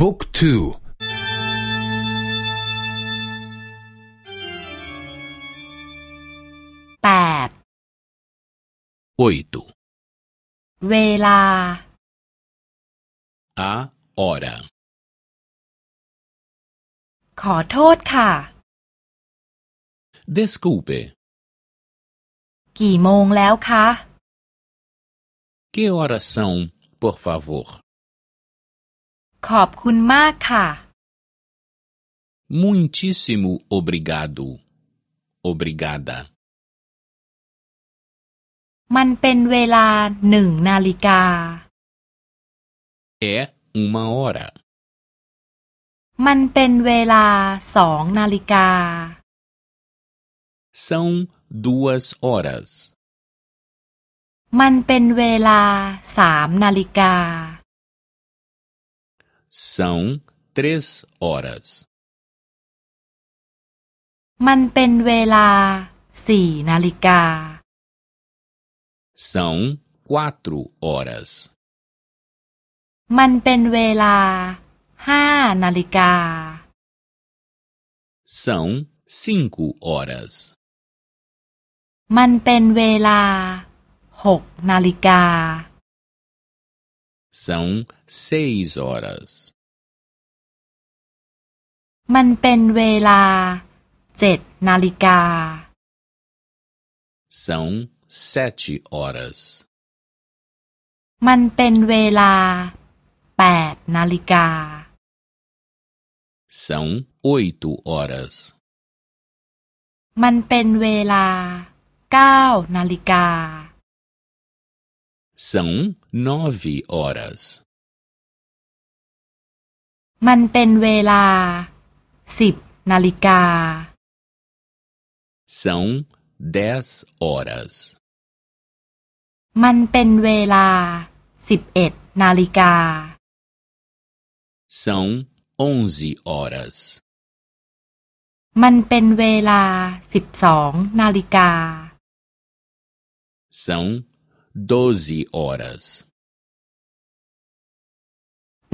บุ๊กทูแปด oito เวลา a hora ขอโทษค่ะ desculpe กี่โมงแล้วคะ que horas são por favor ขอบคุณมากค่ะ muitíssimo obrigado obrigada มันเป็นเวลาหนึ่งนาฬิกา é uma hora มันเป็นเวลาสองนาฬิกา são duas horas มันเป็นเวลาสามนาฬิกา são três horas มันเป็นเวลาสี่นาฬิกา são quatro horas มันเป็นเวลาห้านาฬิกา são cinco horas มันเป็นเวลาหกนาฬิกา são seis horas มันเป็นเวลาเจ็ดนาฬิกา são sete horas มันเป็นเวลาแปดนาฬิกา são oito horas มันเป็นเวลาเก้านาฬิกา são nove horas มันเป็นเวลาสิบนาฬิกา são dez horas มันเป็นเวลาสิบเอ็ดนาฬิกา são onze horas มันเป็นเวลาสิบสองนาฬิกา são doze horas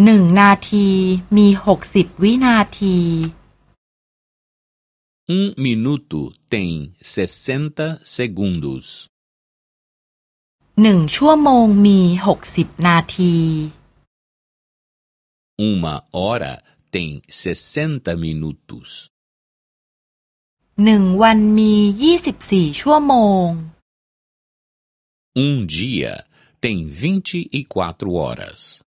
หนึ่งนาทีมีหกสิบวินาที um minuto tem sessenta segundos หนึ่งชั่วโมงมีหกสิบนาที uma hora tem sessenta minutos หนึ่งวันมียี่สิบสี่ชั่วโมง um dia tem vinte e quatro horas